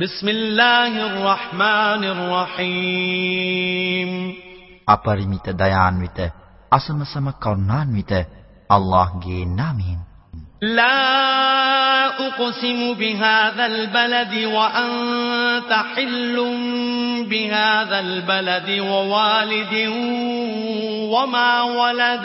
بسم الله الرحمن الرحيم අපරිමිත දයාන්විත අසමසම කරුණාන්විත අල්ලාහ්ගේ නාමයෙන් لا أقسم بهذا البلد وأنت حل بهذا البلد ووالد وما ولد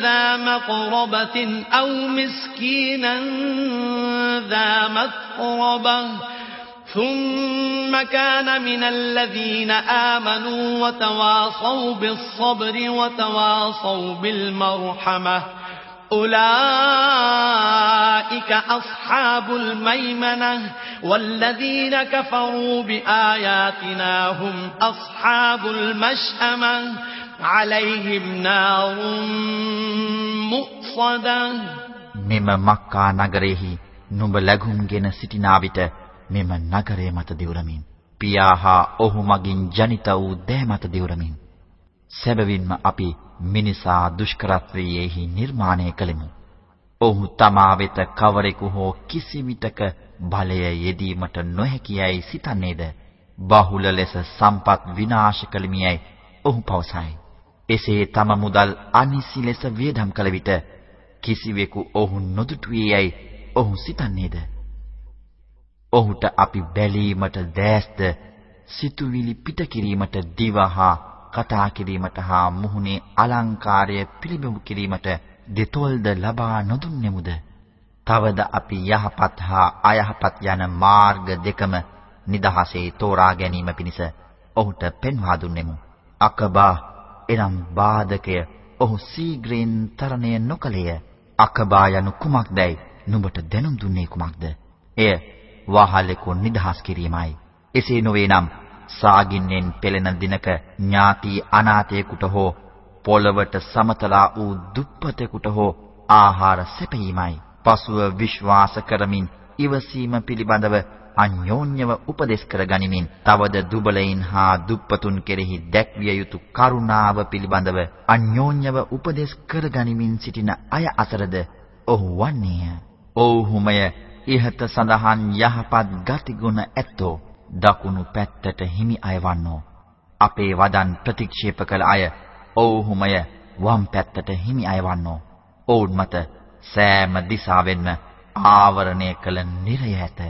ذا مقربة أو مسكينا ذا مقربة. ثم كان من الذين آمنوا وتواصوا بالصبر وتواصوا بالمرحمة. أولئك أصحاب الميمنة والذين كفروا بآياتنا هم أصحاب المشأمة. عليهم نار මෙම මක්කා නගරෙහි නුඹ ලැබුම්ගෙන සිටිනා විට මෙම නගරය මත දිවුරමින් පියා හා ඔහු මගින් ජනිත වූ දෑ මත දිවුරමින් සැබවින්ම අපි මිනිසා දුෂ්කරත්වයේහි නිර්මාණය කළෙමු. ඔහු තමා වෙත කවරෙකු හෝ කිසි විටක බලය යෙදීමට නොහැකියයි සිතන්නේද? බහුල ලෙස සම්පත් විනාශ කළමියයි ඔහු පවසයි. එසේ තම මුදල් අනිසි ලෙස වියදම් කළ විට කිසිවෙකු ඔහු නොදුටුවේයයි ඔහු සිතන්නේද? ඔහුට අපි බැලීමට දැස්ද සිතුවිලි පිට කිරීමට දිවහා කතා කිරීමට හා මුහුණේ අලංකාරය පිළිබිඹු කිරීමට දෙතොල්ද ලබා නොදුන්නෙමුද? තවද අපි යහපත් හා අයහපත් යන මාර්ග දෙකම නිදහසේ තෝරා ගැනීම පිණිස ඔහුට පෙන්වා දුන්නෙමු. අකබා එනම් බාධකය ඔහු සීග්‍රෙන් තරණය නොකලේය. අකබා යනු කුමක්දයි නුඹට දැනුම් දුන්නේ කුමක්ද? එය වහලෙකු නිදහස් කිරීමයි. එසේ නොවේ නම් සාගින්නෙන් පෙළෙන දිනක ඥාති අනාථයෙකුට හෝ පොළවට සමතලා වූ දුප්පතෙකුට හෝ ආහාර සැපීමයි. පසුව විශ්වාස කරමින් ඉවසීම පිළිබඳව අන්‍යෝන්‍යව උපදෙස් කර ගනිමින් තවද දුබලයින් හා දුප්පතුන් කෙරෙහි දැක්විය යුතු කරුණාව පිළිබඳව අන්‍යෝන්‍යව උපදෙස් කර ගනිමින් සිටින අය අතරද ඔහු වන්නේය. ඔව්හුමය ඉහත සඳහන් යහපත් ගතිගුණ ඇත්තෝ දකුණු පැත්තට හිමි අය වන්නෝ. අපේ වදන් ප්‍රතික්ෂේප කළ අය ඔව්හුමය වම් පැත්තට හිමි අය වන්නෝ. ඔවුන් මත සෑම දිසාවෙන්ම ආවරණය කළ නිරය ඇත.